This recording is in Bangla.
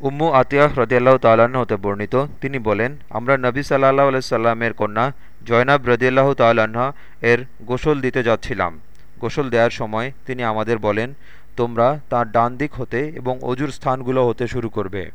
উম্মু আতিয়াহ রদিয়াল্লাহ তাল্লাহ্ন হতে বর্ণিত। তিনি বলেন, আমরা নবী সাল্লাহ আলাইসাল্লামের কন্যা জয়নাব রদিয়াল্লাহ তাল্লাহ্ন এর গোসল দিতে যাচ্ছিলাম। গোসল দেওয়ার সময় তিনি আমাদের বলেন, তোমরা তার ডান দিক হতে এবং অজুর স্থানগুলো হতে শুরু করবে।